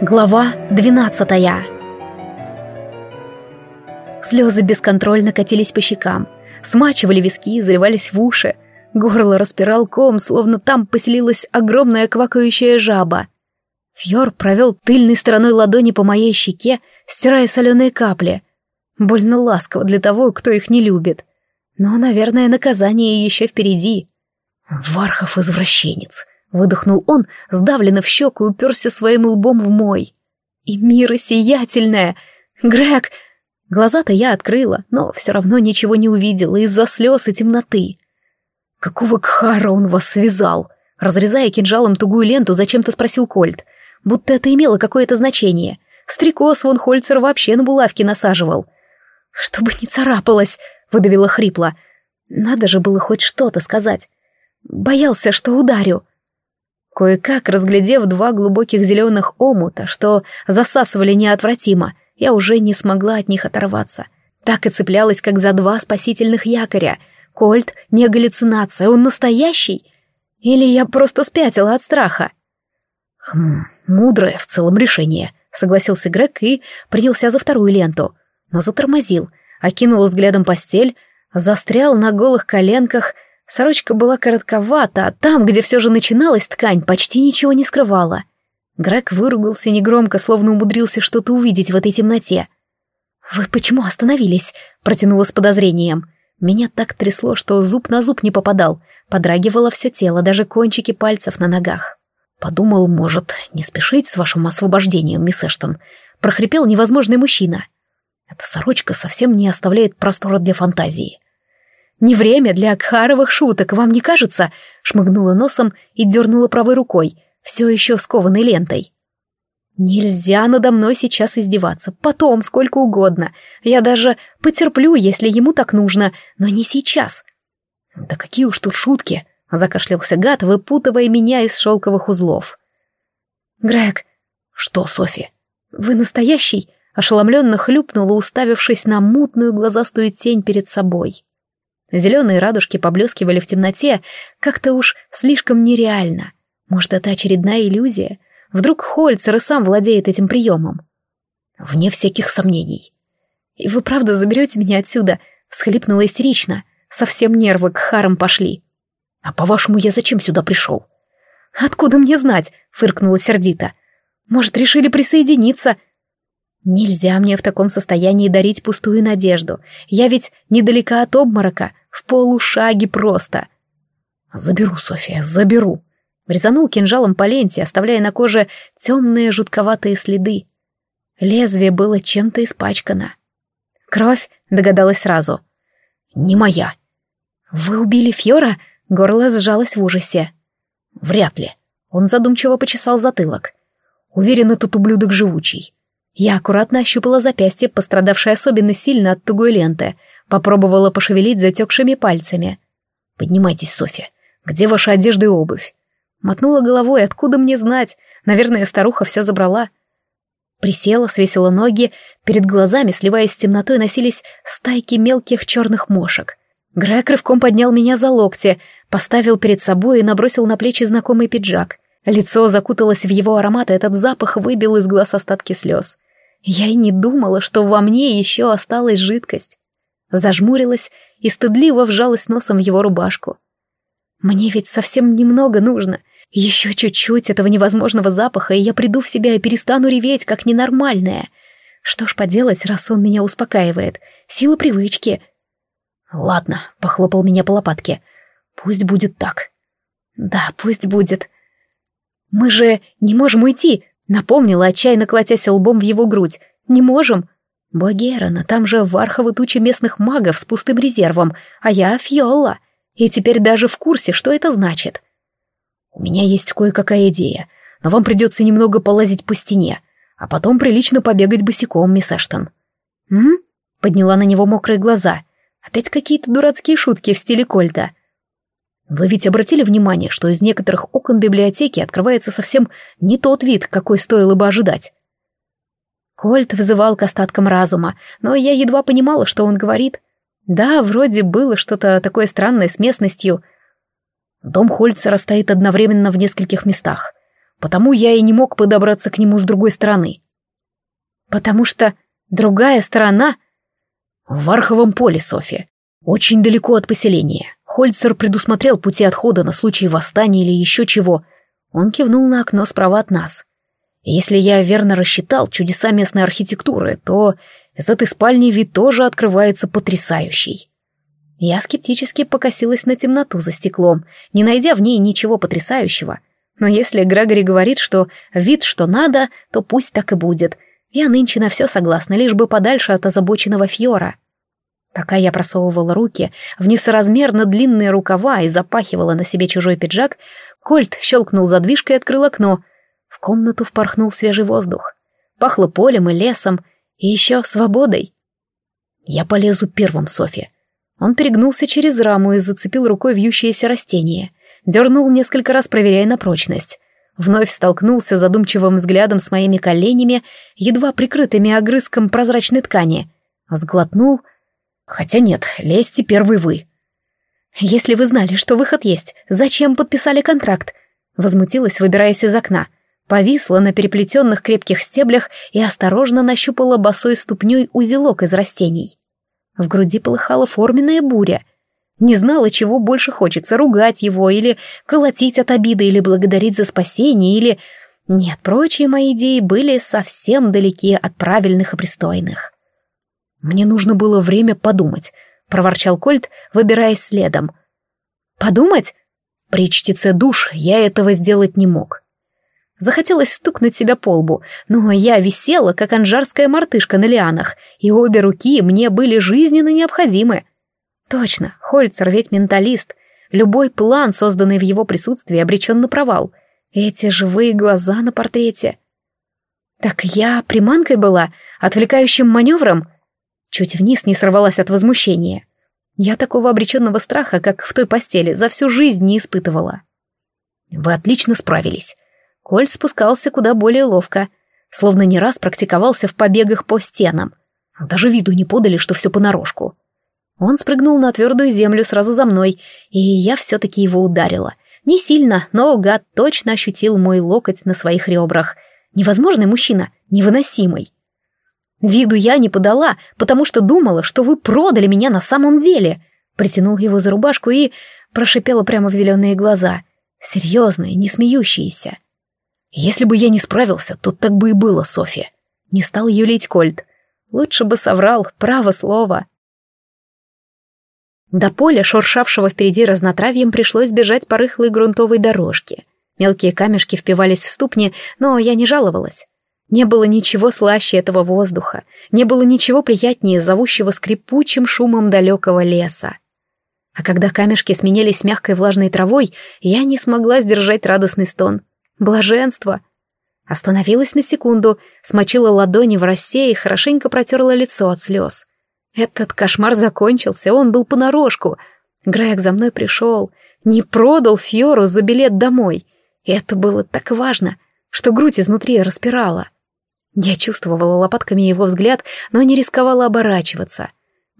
Глава двенадцатая Слезы бесконтрольно катились по щекам, смачивали виски, заливались в уши. Горло распирал ком, словно там поселилась огромная квакающая жаба. Фьор провел тыльной стороной ладони по моей щеке, стирая соленые капли. Больно ласково для того, кто их не любит. Но, наверное, наказание еще впереди. «Вархов извращенец», — выдохнул он, сдавленно в щеку и уперся своим лбом в мой. «И мира сиятельная! Грег!» Глаза-то я открыла, но все равно ничего не увидела из-за слез и темноты. «Какого кхара он вас связал?» Разрезая кинжалом тугую ленту, зачем-то спросил Кольт, будто это имело какое-то значение. Стрекоз вон Хольцер вообще на булавки насаживал. «Чтобы не царапалось!» — выдавила хрипло. «Надо же было хоть что-то сказать. Боялся, что ударю». Кое-как, разглядев два глубоких зеленых омута, что засасывали неотвратимо, я уже не смогла от них оторваться. Так и цеплялась, как за два спасительных якоря. Кольт не галлюцинация, он настоящий? Или я просто спятила от страха? Хм, мудрое в целом решение, согласился Грег и принялся за вторую ленту. Но затормозил, окинул взглядом постель, застрял на голых коленках. Сорочка была коротковата, а там, где все же начиналась ткань, почти ничего не скрывала. Грег выругался негромко, словно умудрился что-то увидеть в этой темноте. «Вы почему остановились?» — протянула с подозрением. Меня так трясло, что зуб на зуб не попадал. Подрагивало все тело, даже кончики пальцев на ногах. Подумал, может, не спешить с вашим освобождением, мисс Эштон. Прохрипел невозможный мужчина. Эта сорочка совсем не оставляет простора для фантазии. «Не время для акхаровых шуток, вам не кажется?» Шмыгнула носом и дернула правой рукой — все еще скованной лентой. Нельзя надо мной сейчас издеваться, потом, сколько угодно. Я даже потерплю, если ему так нужно, но не сейчас. Да какие уж тут шутки, закашлялся гад, выпутывая меня из шелковых узлов. Грег. Что, Софи? Вы настоящий? Ошеломленно хлюпнула, уставившись на мутную глазастую тень перед собой. Зеленые радужки поблескивали в темноте, как-то уж слишком нереально. Может, это очередная иллюзия? Вдруг Хольцер и сам владеет этим приемом? Вне всяких сомнений. «И вы правда заберете меня отсюда?» — всхлипнула истерично. Совсем нервы к харам пошли. «А по-вашему, я зачем сюда пришел?» «Откуда мне знать?» — фыркнула сердито. «Может, решили присоединиться?» «Нельзя мне в таком состоянии дарить пустую надежду. Я ведь недалека от обморока, в полушаге просто». «Заберу, София, заберу», Резанул кинжалом по ленте, оставляя на коже темные жутковатые следы. Лезвие было чем-то испачкано. «Кровь?» — догадалась сразу. «Не моя». «Вы убили Фьора?» — горло сжалось в ужасе. «Вряд ли». Он задумчиво почесал затылок. «Уверен, этот ублюдок живучий». Я аккуратно ощупала запястье, пострадавшее особенно сильно от тугой ленты, попробовала пошевелить затекшими пальцами. «Поднимайтесь, Софья. Где ваша одежда и обувь?» Мотнула головой, откуда мне знать? Наверное, старуха все забрала. Присела, свесила ноги, перед глазами, сливаясь с темнотой, носились стайки мелких черных мошек. Грег рывком поднял меня за локти, поставил перед собой и набросил на плечи знакомый пиджак. Лицо закуталось в его аромат, и этот запах выбил из глаз остатки слез. Я и не думала, что во мне еще осталась жидкость. Зажмурилась и стыдливо вжалась носом в его рубашку. Мне ведь совсем немного нужно. Еще чуть-чуть этого невозможного запаха, и я приду в себя и перестану реветь, как ненормальная. Что ж поделать, раз он меня успокаивает? Сила привычки. Ладно, похлопал меня по лопатке. Пусть будет так. Да, пусть будет. Мы же не можем уйти, напомнила, отчаянно колотясь лбом в его грудь. Не можем. Богерана, там же варховы тучи местных магов с пустым резервом, а я Фиола. И теперь даже в курсе, что это значит. У меня есть кое-какая идея, но вам придется немного полазить по стене, а потом прилично побегать босиком, мисс Эштон». «М?» — подняла на него мокрые глаза. «Опять какие-то дурацкие шутки в стиле Кольта». «Вы ведь обратили внимание, что из некоторых окон библиотеки открывается совсем не тот вид, какой стоило бы ожидать?» Кольт вызывал к остаткам разума, но я едва понимала, что он говорит. Да, вроде было что-то такое странное с местностью — Дом Хольцера стоит одновременно в нескольких местах. потому я и не мог подобраться к нему с другой стороны. Потому что другая сторона... В Арховом поле, Софья. Очень далеко от поселения. Хольцер предусмотрел пути отхода на случай восстания или еще чего. Он кивнул на окно справа от нас. Если я верно рассчитал чудеса местной архитектуры, то из этой спальни вид тоже открывается потрясающий. Я скептически покосилась на темноту за стеклом, не найдя в ней ничего потрясающего. Но если Грегори говорит, что вид что надо, то пусть так и будет. Я нынче на все согласна, лишь бы подальше от озабоченного Фьора. Пока я просовывала руки в несоразмерно длинные рукава и запахивала на себе чужой пиджак, Кольт щелкнул задвижкой и открыл окно. В комнату впорхнул свежий воздух. Пахло полем и лесом, и еще свободой. Я полезу первым, Софья. Он перегнулся через раму и зацепил рукой вьющееся растение. Дернул несколько раз, проверяя на прочность. Вновь столкнулся задумчивым взглядом с моими коленями, едва прикрытыми огрызком прозрачной ткани. Сглотнул. Хотя нет, лезьте первый вы. «Если вы знали, что выход есть, зачем подписали контракт?» Возмутилась, выбираясь из окна. Повисла на переплетенных крепких стеблях и осторожно нащупала босой ступней узелок из растений. В груди полыхала форменная буря. Не знала, чего больше хочется, ругать его или колотить от обиды, или благодарить за спасение, или... Нет, прочие мои идеи были совсем далеки от правильных и пристойных. «Мне нужно было время подумать», — проворчал Кольт, выбираясь следом. «Подумать?» При чтеце душ я этого сделать не мог. Захотелось стукнуть себя по лбу, но я висела, как анжарская мартышка на лианах, и обе руки мне были жизненно необходимы. Точно, Хольцер ведь менталист. Любой план, созданный в его присутствии, обречен на провал. Эти живые глаза на портрете. Так я приманкой была, отвлекающим маневром? Чуть вниз не сорвалась от возмущения. Я такого обреченного страха, как в той постели, за всю жизнь не испытывала. Вы отлично справились. Коль спускался куда более ловко, словно не раз практиковался в побегах по стенам. Даже виду не подали, что все понарошку. Он спрыгнул на твердую землю сразу за мной, и я все-таки его ударила. Не сильно, но гад точно ощутил мой локоть на своих ребрах. Невозможный мужчина, невыносимый. Виду я не подала, потому что думала, что вы продали меня на самом деле. Притянул его за рубашку и прошипела прямо в зеленые глаза. Серьезные, не смеющиеся. Если бы я не справился, то так бы и было, Софья. Не стал юлить Кольт. Лучше бы соврал, право слово. До поля, шуршавшего впереди разнотравьем, пришлось бежать по рыхлой грунтовой дорожке. Мелкие камешки впивались в ступни, но я не жаловалась. Не было ничего слаще этого воздуха, не было ничего приятнее зовущего скрипучим шумом далекого леса. А когда камешки сменились мягкой влажной травой, я не смогла сдержать радостный стон. Блаженство. Остановилась на секунду, смочила ладони в росе и хорошенько протерла лицо от слез. Этот кошмар закончился, он был понарошку. Грег за мной пришел, не продал Фьору за билет домой. И это было так важно, что грудь изнутри распирала. Я чувствовала лопатками его взгляд, но не рисковала оборачиваться.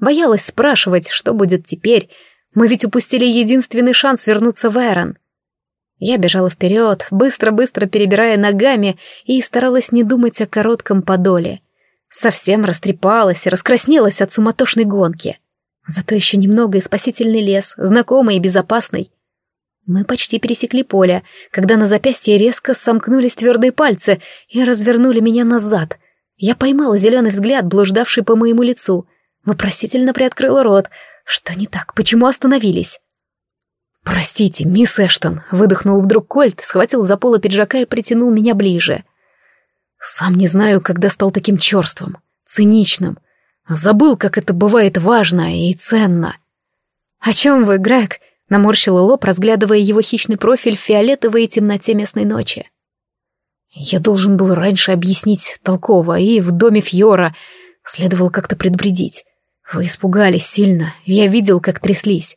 Боялась спрашивать, что будет теперь. Мы ведь упустили единственный шанс вернуться в Эрон. Я бежала вперед, быстро-быстро перебирая ногами и старалась не думать о коротком подоле. Совсем растрепалась и раскраснелась от суматошной гонки. Зато еще немного и спасительный лес, знакомый и безопасный. Мы почти пересекли поле, когда на запястье резко сомкнулись твердые пальцы и развернули меня назад. Я поймала зеленый взгляд, блуждавший по моему лицу. Вопросительно приоткрыла рот. Что не так? Почему остановились? «Простите, мисс Эштон», — выдохнул вдруг Кольт, схватил за поло пиджака и притянул меня ближе. «Сам не знаю, когда стал таким черствым, циничным. Забыл, как это бывает важно и ценно». «О чем вы, Грег?» — наморщила лоб, разглядывая его хищный профиль в фиолетовой темноте местной ночи. «Я должен был раньше объяснить толково, и в доме Фьора следовало как-то предупредить. Вы испугались сильно, я видел, как тряслись».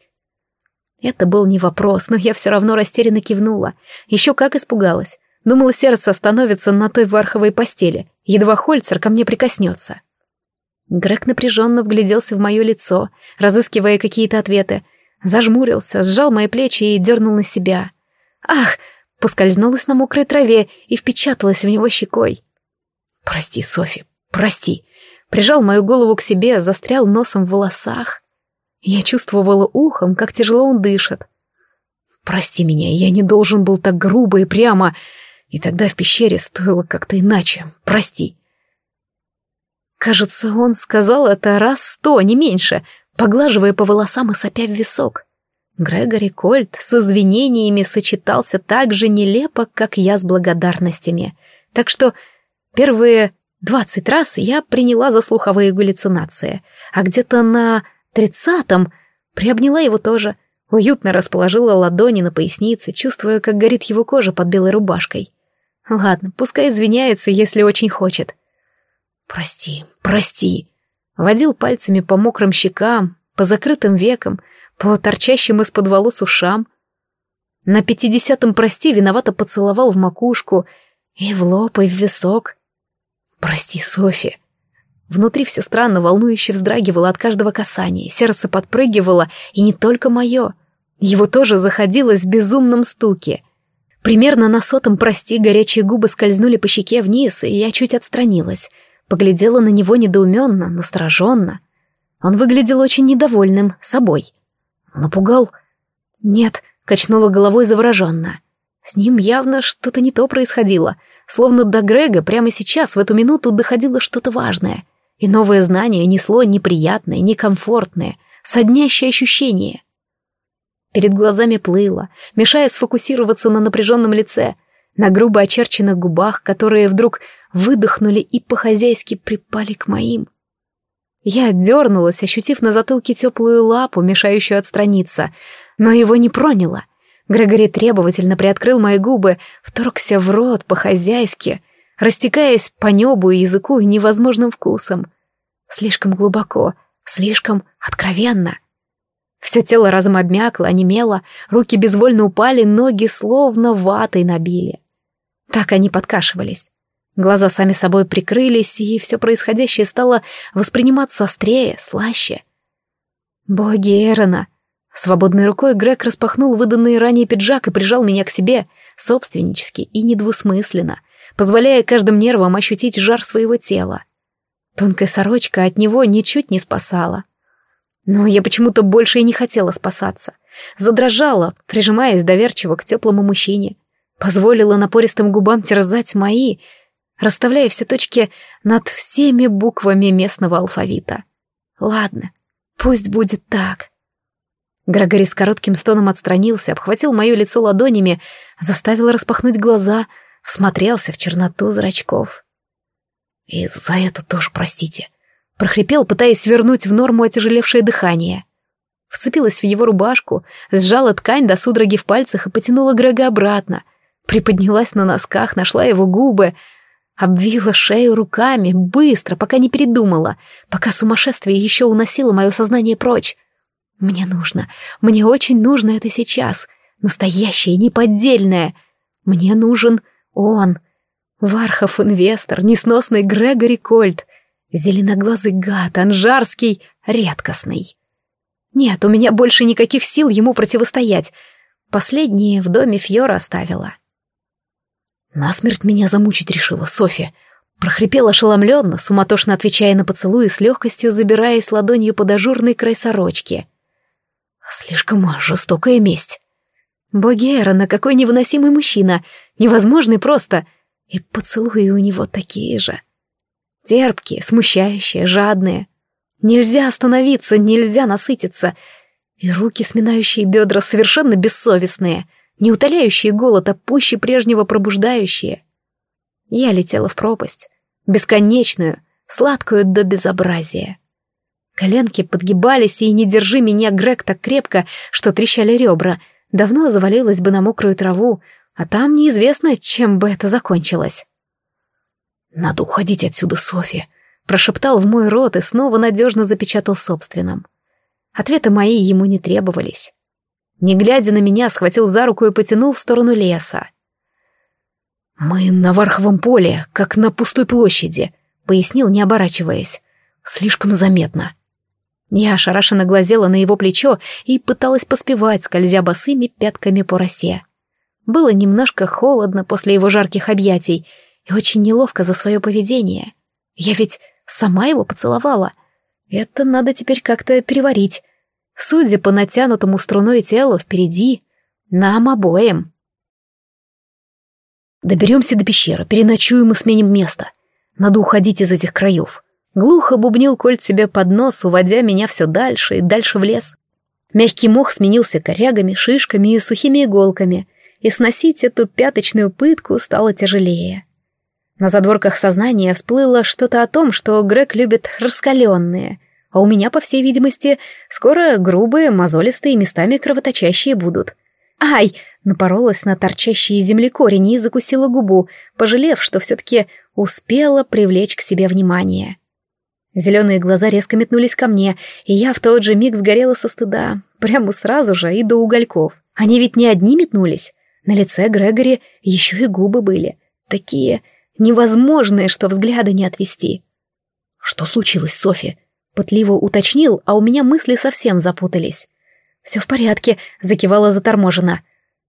Это был не вопрос, но я все равно растерянно кивнула. Еще как испугалась. Думала, сердце остановится на той варховой постели, едва Хольцер ко мне прикоснется. Грег напряженно вгляделся в мое лицо, разыскивая какие-то ответы. Зажмурился, сжал мои плечи и дернул на себя. «Ах!» — поскользнулась на мокрой траве и впечаталась в него щекой. «Прости, Софи, прости!» Прижал мою голову к себе, застрял носом в волосах. Я чувствовала ухом, как тяжело он дышит. «Прости меня, я не должен был так грубо и прямо, и тогда в пещере стоило как-то иначе. Прости!» Кажется, он сказал это раз сто, не меньше, поглаживая по волосам и сопя в висок. Грегори Кольт с извинениями сочетался так же нелепо, как я с благодарностями. Так что первые двадцать раз я приняла за слуховые галлюцинации, а где-то на тридцатом приобняла его тоже, уютно расположила ладони на пояснице, чувствуя, как горит его кожа под белой рубашкой. Ладно, пускай извиняется, если очень хочет. «Прости, прости», водил пальцами по мокрым щекам, по закрытым векам, по торчащим из-под волос ушам. На пятидесятом прости виновато поцеловал в макушку и в лоб, и в висок. «Прости, Софи». Внутри все странно, волнующе вздрагивало от каждого касания, сердце подпрыгивало, и не только мое. Его тоже заходилось в безумном стуке. Примерно на сотом «прости» горячие губы скользнули по щеке вниз, и я чуть отстранилась. Поглядела на него недоуменно, настороженно. Он выглядел очень недовольным собой. Напугал? Нет, качнула головой завороженно. С ним явно что-то не то происходило, словно до Грега прямо сейчас, в эту минуту, доходило что-то важное. И новое знание несло неприятное, некомфортное, соднящее ощущение. Перед глазами плыло, мешая сфокусироваться на напряженном лице, на грубо очерченных губах, которые вдруг выдохнули и по-хозяйски припали к моим. Я отдернулась, ощутив на затылке теплую лапу, мешающую отстраниться, но его не проняло. Грегори требовательно приоткрыл мои губы, вторгся в рот по-хозяйски, растекаясь по небу и языку невозможным вкусом. Слишком глубоко, слишком откровенно. Все тело разом обмякло, онемело, руки безвольно упали, ноги словно ватой набили. Так они подкашивались. Глаза сами собой прикрылись, и все происходящее стало восприниматься острее, слаще. Боги Эрона! Свободной рукой Грег распахнул выданный ранее пиджак и прижал меня к себе, собственнически и недвусмысленно, позволяя каждым нервам ощутить жар своего тела. Тонкая сорочка от него ничуть не спасала. Но я почему-то больше и не хотела спасаться. Задрожала, прижимаясь доверчиво к теплому мужчине. Позволила напористым губам терзать мои, расставляя все точки над всеми буквами местного алфавита. Ладно, пусть будет так. Грегори с коротким стоном отстранился, обхватил мое лицо ладонями, заставил распахнуть глаза, всмотрелся в черноту зрачков. «И за это тоже простите», — прохрипел, пытаясь вернуть в норму отяжелевшее дыхание. Вцепилась в его рубашку, сжала ткань до судороги в пальцах и потянула Грега обратно. Приподнялась на носках, нашла его губы — Обвила шею руками, быстро, пока не передумала, пока сумасшествие еще уносило мое сознание прочь. Мне нужно, мне очень нужно это сейчас, настоящее, неподдельное. Мне нужен он, Вархов-инвестор, несносный Грегори Кольт, зеленоглазый гад, анжарский, редкостный. Нет, у меня больше никаких сил ему противостоять. Последние в доме Фьора оставила. Насмерть меня замучить решила Софья. Прохрипел ошеломленно, суматошно отвечая на поцелуй и с легкостью забираясь ладонью под ажурный край сорочки. Слишком жестокая месть. Боги Эрона, какой невыносимый мужчина, невозможный просто. И поцелуи у него такие же. Терпкие, смущающие, жадные. Нельзя остановиться, нельзя насытиться. И руки, сминающие бедра, совершенно бессовестные — не утоляющие голод, а пуще прежнего пробуждающие. Я летела в пропасть, бесконечную, сладкую до безобразия. Коленки подгибались, и не держи меня, Грег, так крепко, что трещали ребра, давно завалилась бы на мокрую траву, а там неизвестно, чем бы это закончилось. «Надо уходить отсюда, Софи», — прошептал в мой рот и снова надежно запечатал собственным. Ответы мои ему не требовались не глядя на меня, схватил за руку и потянул в сторону леса. «Мы на Варховом поле, как на пустой площади», — пояснил, не оборачиваясь. «Слишком заметно». Я ошарашенно глазела на его плечо и пыталась поспевать, скользя босыми пятками по росе. Было немножко холодно после его жарких объятий и очень неловко за свое поведение. Я ведь сама его поцеловала. Это надо теперь как-то переварить. Судя по натянутому струной телу впереди, нам обоим. Доберемся до пещеры, переночуем и сменим место. Надо уходить из этих краев. Глухо бубнил Кольт себе под нос, уводя меня все дальше и дальше в лес. Мягкий мох сменился корягами, шишками и сухими иголками, и сносить эту пяточную пытку стало тяжелее. На задворках сознания всплыло что-то о том, что Грег любит раскаленные, а у меня, по всей видимости, скоро грубые, мозолистые, местами кровоточащие будут. «Ай!» — напоролась на торчащие земли корень и закусила губу, пожалев, что все-таки успела привлечь к себе внимание. Зеленые глаза резко метнулись ко мне, и я в тот же миг сгорела со стыда, прямо сразу же и до угольков. Они ведь не одни метнулись. На лице Грегори еще и губы были. Такие невозможные, что взгляда не отвести. «Что случилось, Софи?» Пытливо уточнил, а у меня мысли совсем запутались. «Все в порядке», — закивала заторможенно.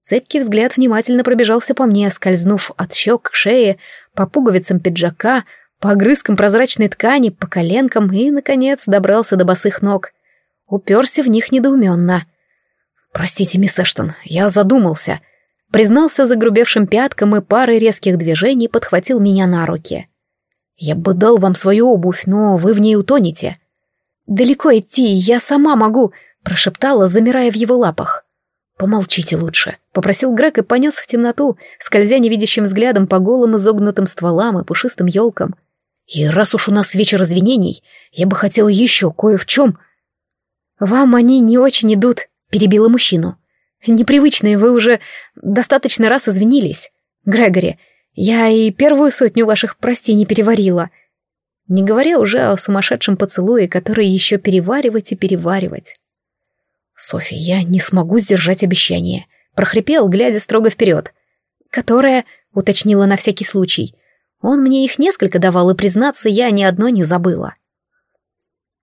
Цепкий взгляд внимательно пробежался по мне, скользнув от щек к шее, по пуговицам пиджака, по огрызкам прозрачной ткани, по коленкам и, наконец, добрался до босых ног. Уперся в них недоуменно. «Простите, мисс Эштон, я задумался», признался загрубевшим пятком и парой резких движений подхватил меня на руки. «Я бы дал вам свою обувь, но вы в ней утонете». «Далеко идти, я сама могу», — прошептала, замирая в его лапах. «Помолчите лучше», — попросил Грег и понес в темноту, скользя невидящим взглядом по голым изогнутым стволам и пушистым елкам. И раз уж у нас вечер извинений, я бы хотела еще кое в чем. Вам они не очень идут, перебила мужчину. Непривычные, вы уже достаточно раз извинились. Грегори, я и первую сотню ваших прости не переварила. Не говоря уже о сумасшедшем поцелуе, который еще переваривать и переваривать. Софья, я не смогу сдержать обещание, прохрипел, глядя строго вперед. Которое, уточнила на всякий случай, он мне их несколько давал, и, признаться, я ни одно не забыла.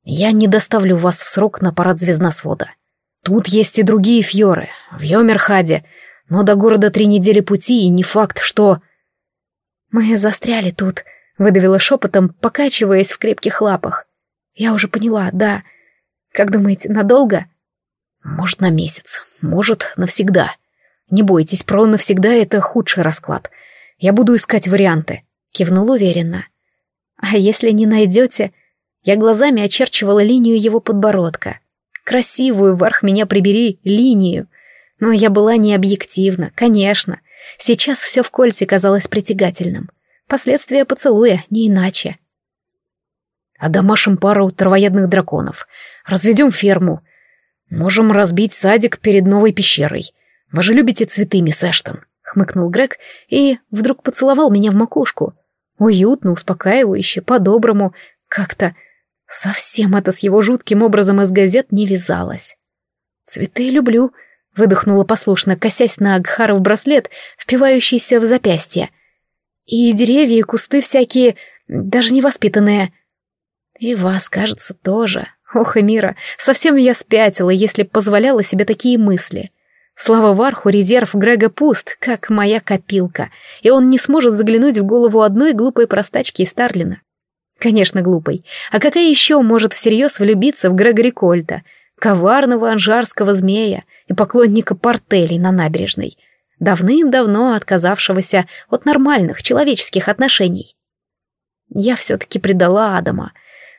Я не доставлю вас в срок на парад звездносвода. Тут есть и другие фьоры, в Йомерхаде, но до города три недели пути, и не факт, что... Мы застряли тут, выдавила шепотом, покачиваясь в крепких лапах. Я уже поняла, да. Как думаете, надолго? Может, на месяц, может, навсегда. Не бойтесь, про навсегда это худший расклад. Я буду искать варианты. Кивнул уверенно. А если не найдете... Я глазами очерчивала линию его подбородка. Красивую, вверх меня прибери, линию. Но я была не объективна, конечно. Сейчас все в кольце казалось притягательным. Последствия поцелуя, не иначе. А домашим пару травоядных драконов. Разведем ферму. Можем разбить садик перед новой пещерой. Вы же любите цветы, мисс Эштон хмыкнул Грег и вдруг поцеловал меня в макушку. Уютно, успокаивающе, по-доброму, как-то совсем это с его жутким образом из газет не вязалось. «Цветы люблю», — выдохнула послушно, косясь на Агхаров браслет, впивающийся в запястье. «И деревья, и кусты всякие, даже невоспитанные». «И вас, кажется, тоже. Ох, Эмира, совсем я спятила, если позволяла себе такие мысли». Слава Варху, резерв Грега пуст, как моя копилка, и он не сможет заглянуть в голову одной глупой простачки из Старлина. Конечно, глупой. А какая еще может всерьез влюбиться в Грегори Кольта, коварного анжарского змея и поклонника портелей на набережной, давным-давно отказавшегося от нормальных человеческих отношений? Я все-таки предала Адама.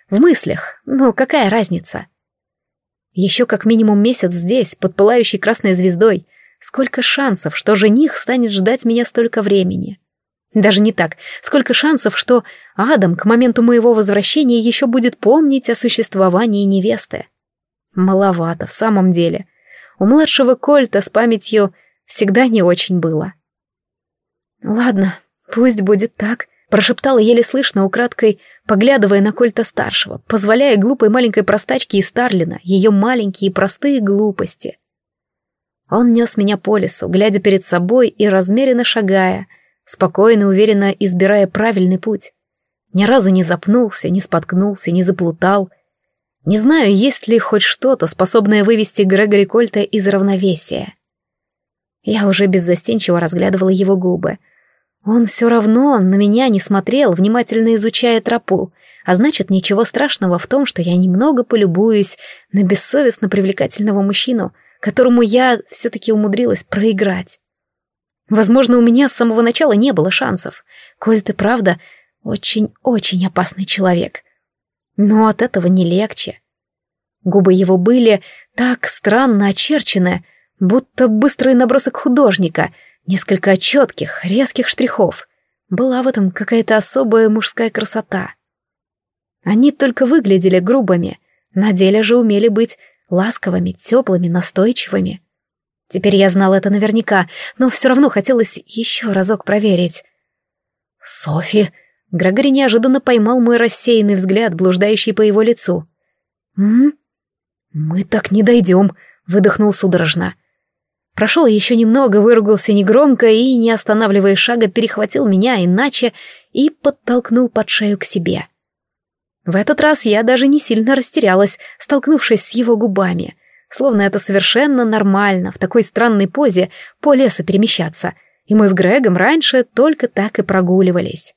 В мыслях, но какая разница? Еще как минимум месяц здесь, под пылающей красной звездой. Сколько шансов, что жених станет ждать меня столько времени. Даже не так. Сколько шансов, что Адам к моменту моего возвращения еще будет помнить о существовании невесты. Маловато, в самом деле. У младшего Кольта с памятью всегда не очень было. Ладно, пусть будет так, прошептала еле слышно украдкой поглядывая на Кольта-старшего, позволяя глупой маленькой простачке из Старлина ее маленькие простые глупости. Он нес меня по лесу, глядя перед собой и размеренно шагая, спокойно и уверенно избирая правильный путь. Ни разу не запнулся, не споткнулся, не заплутал. Не знаю, есть ли хоть что-то, способное вывести Грегори Кольта из равновесия. Я уже беззастенчиво разглядывала его губы. Он все равно на меня не смотрел, внимательно изучая тропу, а значит, ничего страшного в том, что я немного полюбуюсь на бессовестно привлекательного мужчину, которому я все-таки умудрилась проиграть. Возможно, у меня с самого начала не было шансов. Коль ты правда очень-очень опасный человек. Но от этого не легче. Губы его были так странно очерчены, будто быстрый набросок художника, несколько четких, резких штрихов. Была в этом какая-то особая мужская красота. Они только выглядели грубыми, на деле же умели быть ласковыми, теплыми, настойчивыми. Теперь я знал это наверняка, но все равно хотелось еще разок проверить. «Софи!» Грегори неожиданно поймал мой рассеянный взгляд, блуждающий по его лицу. «М? Мы так не дойдем», — выдохнул судорожно. Прошел еще немного, выругался негромко и, не останавливая шага, перехватил меня иначе и подтолкнул под шею к себе. В этот раз я даже не сильно растерялась, столкнувшись с его губами, словно это совершенно нормально в такой странной позе по лесу перемещаться, и мы с Грегом раньше только так и прогуливались.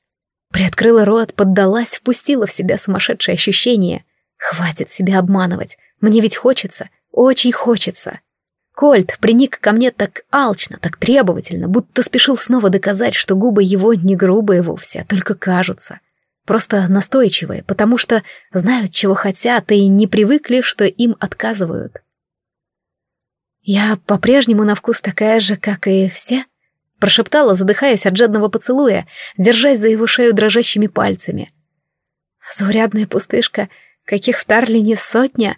Приоткрыла рот, поддалась, впустила в себя сумасшедшее ощущение. Хватит себя обманывать, мне ведь хочется, очень хочется. Кольт приник ко мне так алчно, так требовательно, будто спешил снова доказать, что губы его не грубые вовсе, а только кажутся. Просто настойчивые, потому что знают, чего хотят, и не привыкли, что им отказывают. «Я по-прежнему на вкус такая же, как и все?» прошептала, задыхаясь от жадного поцелуя, держась за его шею дрожащими пальцами. «Заурядная пустышка, каких в Тарлине сотня!»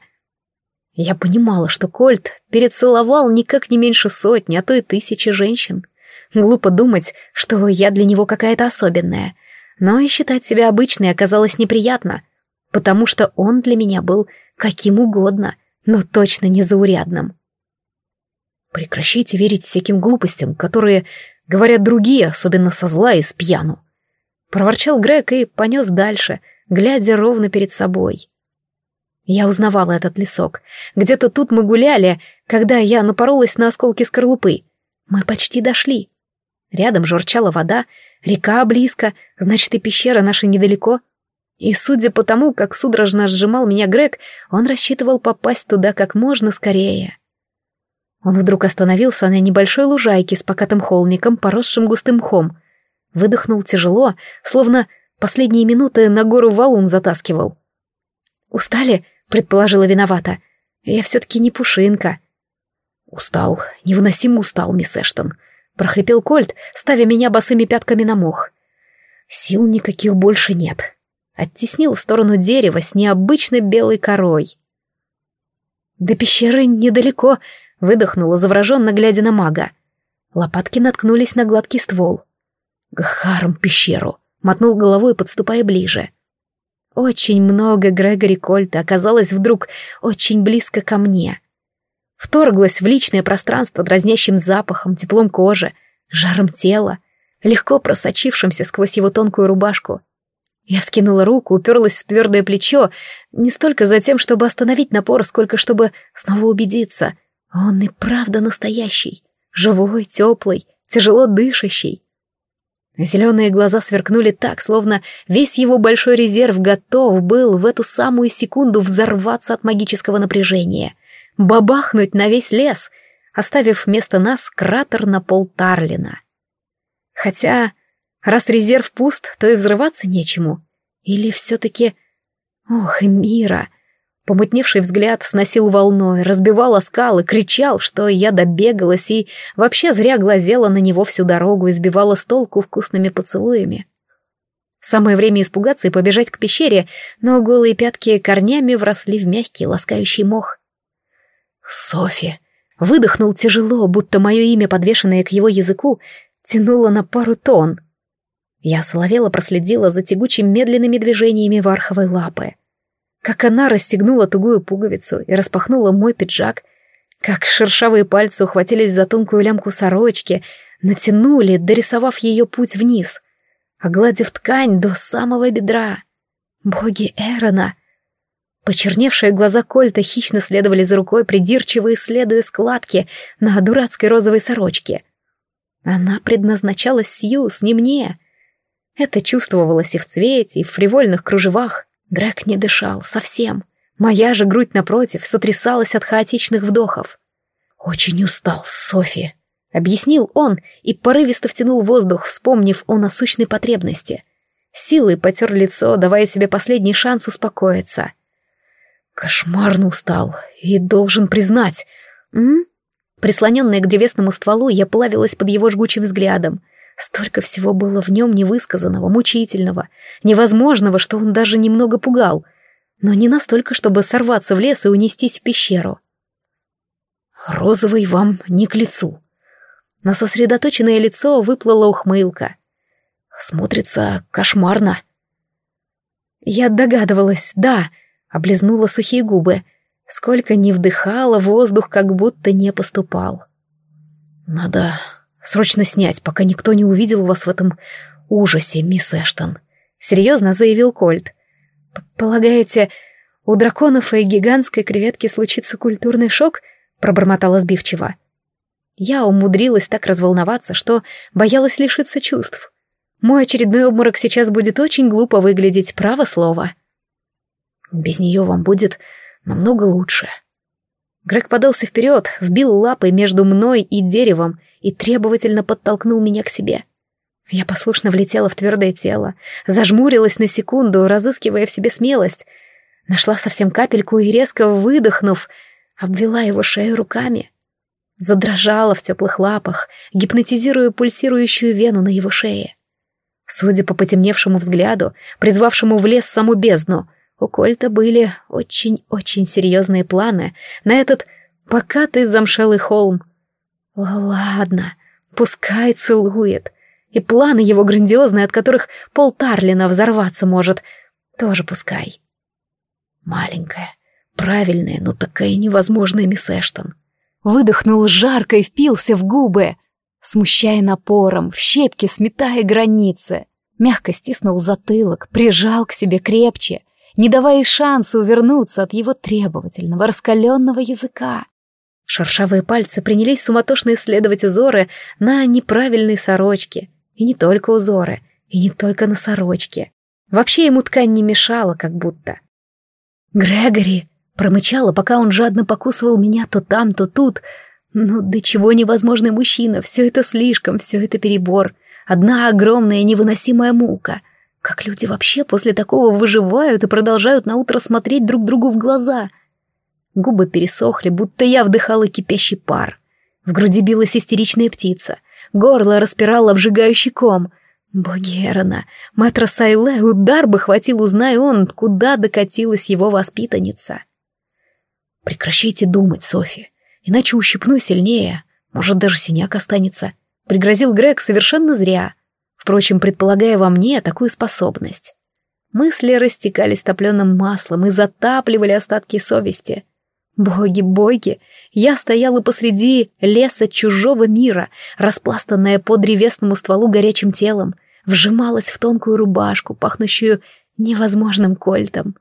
Я понимала, что Кольт перецеловал никак не меньше сотни, а то и тысячи женщин. Глупо думать, что я для него какая-то особенная. Но и считать себя обычной оказалось неприятно, потому что он для меня был каким угодно, но точно не заурядным. Прекращайте верить всяким глупостям, которые говорят другие, особенно со зла и с пьяну. Проворчал Грег и понес дальше, глядя ровно перед собой. Я узнавала этот лесок. Где-то тут мы гуляли, когда я напоролась на осколки скорлупы. Мы почти дошли. Рядом журчала вода, река близко, значит, и пещера наша недалеко. И судя по тому, как судорожно сжимал меня Грег, он рассчитывал попасть туда как можно скорее. Он вдруг остановился на небольшой лужайке с покатым холмиком, поросшим густым мхом. Выдохнул тяжело, словно последние минуты на гору валун затаскивал. «Устали?» Предположила виновата. Я все-таки не пушинка. Устал, невыносимо устал, мисс Эштон, прохрипел Кольт, ставя меня босыми пятками на мох. Сил никаких больше нет. Оттеснил в сторону дерева с необычной белой корой. До пещеры недалеко, выдохнула, завороженно глядя на мага. Лопатки наткнулись на гладкий ствол. «Гхарм пещеру!» — мотнул головой, подступая ближе. Очень много Грегори Кольта оказалось вдруг очень близко ко мне. Вторглась в личное пространство дразнящим запахом, теплом кожи, жаром тела, легко просочившимся сквозь его тонкую рубашку. Я вскинула руку, уперлась в твердое плечо, не столько за тем, чтобы остановить напор, сколько чтобы снова убедиться. Он и правда настоящий, живой, теплый, тяжело дышащий. Зеленые глаза сверкнули так, словно весь его большой резерв готов был в эту самую секунду взорваться от магического напряжения, бабахнуть на весь лес, оставив вместо нас кратер на пол Тарлина. Хотя, раз резерв пуст, то и взрываться нечему. Или все-таки... Ох, Мира! Помутневший взгляд сносил волной, разбивал о скалы, кричал, что я добегалась и вообще зря глазела на него всю дорогу и сбивала с толку вкусными поцелуями. Самое время испугаться и побежать к пещере, но голые пятки корнями вросли в мягкий ласкающий мох. «Софи!» Выдохнул тяжело, будто мое имя, подвешенное к его языку, тянуло на пару тон. Я соловела проследила за тягучими медленными движениями варховой лапы как она расстегнула тугую пуговицу и распахнула мой пиджак, как шершавые пальцы ухватились за тонкую лямку сорочки, натянули, дорисовав ее путь вниз, огладив ткань до самого бедра. Боги Эрона! Почерневшие глаза Кольта хищно следовали за рукой, придирчиво исследуя складки на дурацкой розовой сорочке. Она предназначалась Сьюз, не мне. Это чувствовалось и в цвете, и в фривольных кружевах. Грег не дышал, совсем. Моя же грудь, напротив, сотрясалась от хаотичных вдохов. «Очень устал, Софи», — объяснил он и порывисто втянул воздух, вспомнив о насущной потребности. Силой потер лицо, давая себе последний шанс успокоиться. Кошмарно устал и должен признать. М? Прислоненная к древесному стволу, я плавилась под его жгучим взглядом. Столько всего было в нем невысказанного, мучительного, невозможного, что он даже немного пугал. Но не настолько, чтобы сорваться в лес и унестись в пещеру. «Розовый вам не к лицу». На сосредоточенное лицо выплыла ухмылка. «Смотрится кошмарно». Я догадывалась, да, — облизнула сухие губы. Сколько ни вдыхала, воздух как будто не поступал. «Надо срочно снять, пока никто не увидел вас в этом ужасе, мисс Эштон», — серьезно заявил Кольт. «Полагаете, у драконов и гигантской креветки случится культурный шок?» — пробормотала сбивчиво. Я умудрилась так разволноваться, что боялась лишиться чувств. Мой очередной обморок сейчас будет очень глупо выглядеть, право слово. Без нее вам будет намного лучше. Грег подался вперед, вбил лапой между мной и деревом и требовательно подтолкнул меня к себе. Я послушно влетела в твердое тело, зажмурилась на секунду, разыскивая в себе смелость, нашла совсем капельку и, резко выдохнув, обвела его шею руками. Задрожала в теплых лапах, гипнотизируя пульсирующую вену на его шее. Судя по потемневшему взгляду, призвавшему в лес саму бездну, у Кольта были очень-очень серьезные планы на этот покатый замшелый холм. Ладно, пускай целует. И планы его грандиозные, от которых пол Тарлина взорваться может, тоже пускай. Маленькая, правильная, но такая невозможная мисс Эштон. Выдохнул жарко и впился в губы, смущая напором, в щепки сметая границы. Мягко стиснул затылок, прижал к себе крепче — не давая шанса увернуться от его требовательного, раскаленного языка. Шершавые пальцы принялись суматошно исследовать узоры на неправильной сорочке. И не только узоры, и не только на сорочке. Вообще ему ткань не мешала, как будто. «Грегори!» — промычала, пока он жадно покусывал меня то там, то тут. «Ну, до чего невозможный мужчина, все это слишком, все это перебор. Одна огромная невыносимая мука — как люди вообще после такого выживают и продолжают наутро смотреть друг другу в глаза? Губы пересохли, будто я вдыхала кипящий пар. В груди билась истеричная птица. Горло распирал обжигающий ком. Боги Эрона, Сайле, удар бы хватил, узнай он, куда докатилась его воспитанница. «Прекращайте думать, Софи, иначе ущипну сильнее, может, даже синяк останется», — пригрозил Грег совершенно зря — впрочем, предполагая во мне такую способность. Мысли растекались топленым маслом и затапливали остатки совести. Боги, боги, я стояла посреди леса чужого мира, распластанная по древесному стволу горячим телом, вжималась в тонкую рубашку, пахнущую невозможным кольтом.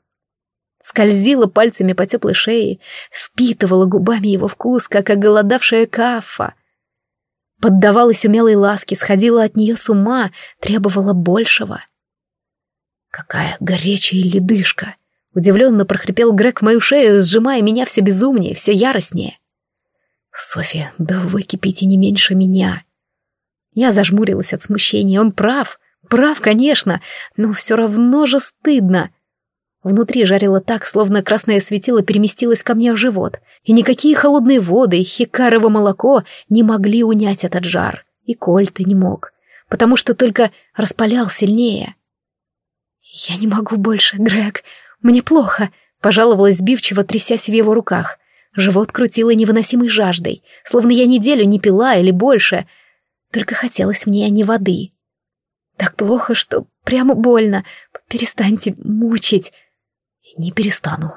Скользила пальцами по теплой шее, впитывала губами его вкус, как оголодавшая кафа — поддавалась умелой ласке, сходила от нее с ума, требовала большего. «Какая горячая ледышка!» — удивленно прохрипел Грег мою шею, сжимая меня все безумнее, все яростнее. «Софья, да вы кипите не меньше меня!» Я зажмурилась от смущения, он прав, прав, конечно, но все равно же стыдно. Внутри жарило так, словно красное светило переместилось ко мне в живот, и никакие холодные воды и хикарово молоко не могли унять этот жар, и Кольт не мог, потому что только распалял сильнее. «Я не могу больше, Грег, мне плохо», — пожаловалась сбивчиво, трясясь в его руках. Живот крутило невыносимой жаждой, словно я неделю не пила или больше, только хотелось мне не воды. Так плохо, что прямо больно. Перестаньте мучить. «Не перестану.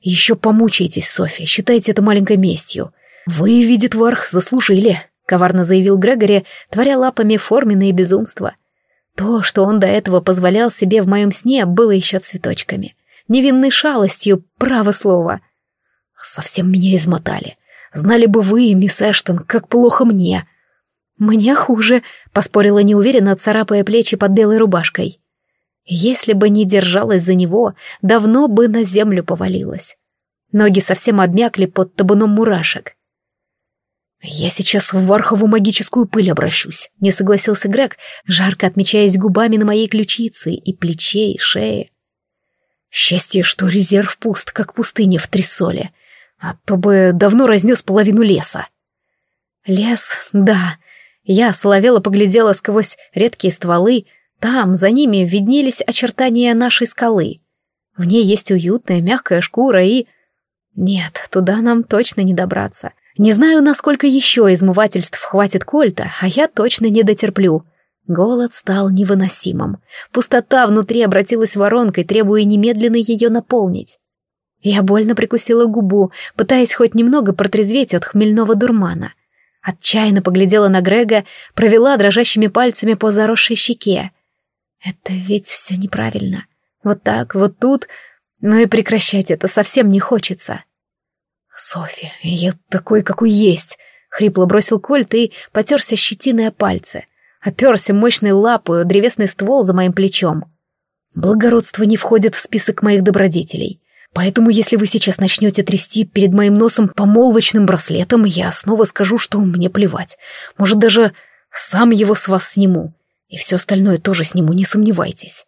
Еще помучаетесь, Софья, считайте это маленькой местью. Вы, видит Варх, заслужили», — коварно заявил Грегори, творя лапами форменные безумства. То, что он до этого позволял себе в моем сне, было еще цветочками. невинной шалостью, право слово. Совсем меня измотали. Знали бы вы, мисс Эштон, как плохо мне. Мне хуже, поспорила неуверенно, царапая плечи под белой рубашкой. Если бы не держалась за него, давно бы на землю повалилась. Ноги совсем обмякли под табуном мурашек. «Я сейчас в вархову магическую пыль обращусь», — не согласился Грег, жарко отмечаясь губами на моей ключице и плече, и шее. «Счастье, что резерв пуст, как пустыня в Трисоле, а то бы давно разнес половину леса». «Лес, да». Я соловела поглядела сквозь редкие стволы, там, за ними, виднелись очертания нашей скалы. В ней есть уютная, мягкая шкура и... Нет, туда нам точно не добраться. Не знаю, насколько еще измывательств хватит Кольта, а я точно не дотерплю. Голод стал невыносимым. Пустота внутри обратилась воронкой, требуя немедленно ее наполнить. Я больно прикусила губу, пытаясь хоть немного протрезветь от хмельного дурмана. Отчаянно поглядела на Грега, провела дрожащими пальцами по заросшей щеке. Это ведь все неправильно. Вот так, вот тут. Но и прекращать это совсем не хочется. «Софи, я такой, какой есть!» — хрипло бросил Кольт и потерся щетиной пальцы. Оперся мощной лапой о древесный ствол за моим плечом. «Благородство не входит в список моих добродетелей. Поэтому, если вы сейчас начнете трясти перед моим носом помолвочным браслетом, я снова скажу, что мне плевать. Может, даже сам его с вас сниму. И все остальное тоже сниму, не сомневайтесь.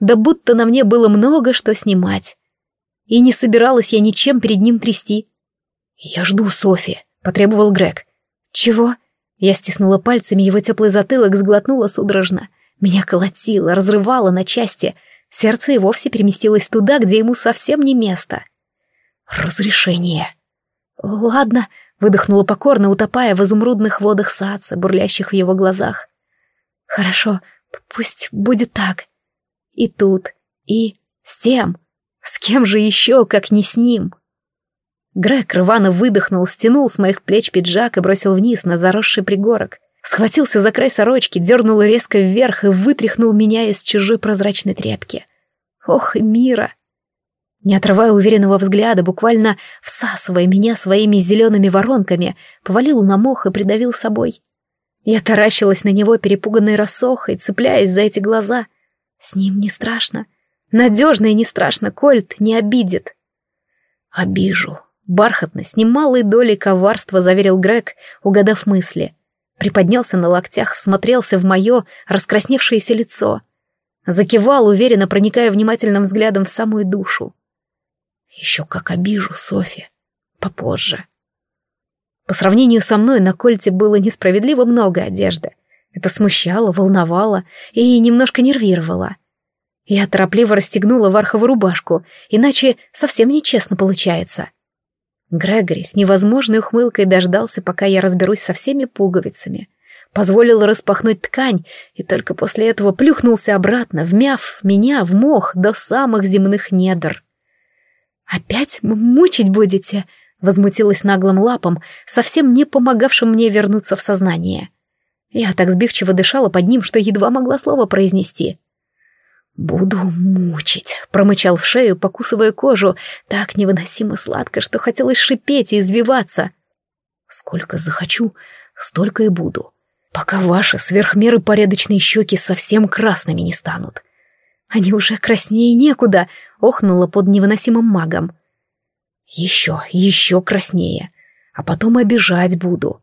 Да будто на мне было много что снимать. И не собиралась я ничем перед ним трясти. «Я жду Софи», — потребовал Грег. «Чего?» Я стиснула пальцами его теплый затылок, сглотнула судорожно. Меня колотило, разрывало на части. Сердце и вовсе переместилось туда, где ему совсем не место. «Разрешение». «Ладно», — выдохнула покорно, утопая в изумрудных водах саца, бурлящих в его глазах. Хорошо, пусть будет так. И тут, и с тем. С кем же еще, как не с ним? Грег рвано выдохнул, стянул с моих плеч пиджак и бросил вниз на заросший пригорок. Схватился за край сорочки, дернул резко вверх и вытряхнул меня из чужой прозрачной тряпки. Ох, мира! Не отрывая уверенного взгляда, буквально всасывая меня своими зелеными воронками, повалил на мох и придавил собой. Я таращилась на него, перепуганной рассохой, цепляясь за эти глаза. С ним не страшно. Надежно и не страшно, Кольт не обидит. Обижу. Бархатно, с немалой долей коварства заверил Грег, угадав мысли. Приподнялся на локтях, всмотрелся в мое раскрасневшееся лицо. Закивал, уверенно проникая внимательным взглядом в самую душу. Еще как обижу, Софи. Попозже. По сравнению со мной на кольте было несправедливо много одежды. Это смущало, волновало и немножко нервировало. Я торопливо расстегнула варховую рубашку, иначе совсем нечестно получается. Грегори с невозможной ухмылкой дождался, пока я разберусь со всеми пуговицами. Позволил распахнуть ткань, и только после этого плюхнулся обратно, вмяв меня в мох до самых земных недр. «Опять мучить будете?» Возмутилась наглым лапом, совсем не помогавшим мне вернуться в сознание. Я так сбивчиво дышала под ним, что едва могла слово произнести. «Буду мучить», — промычал в шею, покусывая кожу, так невыносимо сладко, что хотелось шипеть и извиваться. «Сколько захочу, столько и буду, пока ваши сверхмеры порядочные щеки совсем красными не станут». «Они уже краснее некуда», — охнула под невыносимым магом. Еще, еще краснее. А потом обижать буду.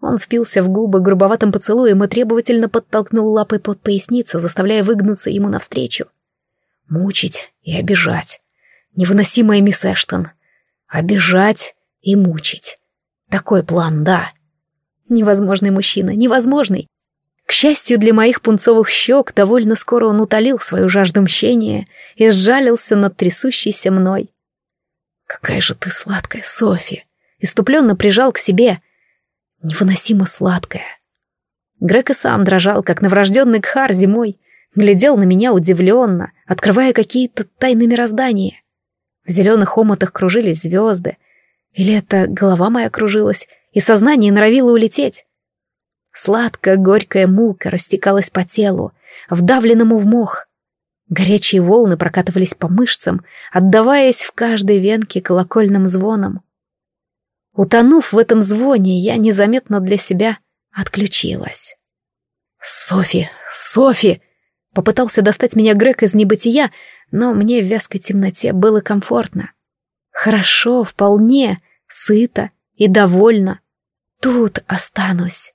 Он впился в губы грубоватым поцелуем и требовательно подтолкнул лапой под поясницу, заставляя выгнуться ему навстречу. Мучить и обижать. Невыносимая мисс Эштон. Обижать и мучить. Такой план, да. Невозможный мужчина, невозможный. К счастью для моих пунцовых щек, довольно скоро он утолил свою жажду мщения и сжалился над трясущейся мной. «Какая же ты сладкая, Софи!» Иступленно прижал к себе. Невыносимо сладкая. Грег и сам дрожал, как новорожденный Кхар зимой, глядел на меня удивленно, открывая какие-то тайны мироздания. В зеленых омотах кружились звезды. Или это голова моя кружилась, и сознание норовило улететь? Сладкая горькая мука растекалась по телу, вдавленному в мох. Горячие волны прокатывались по мышцам, отдаваясь в каждой венке колокольным звоном. Утонув в этом звоне, я незаметно для себя отключилась. «Софи! Софи!» Попытался достать меня Грег из небытия, но мне в вязкой темноте было комфортно. Хорошо, вполне, сыто и довольно. Тут останусь.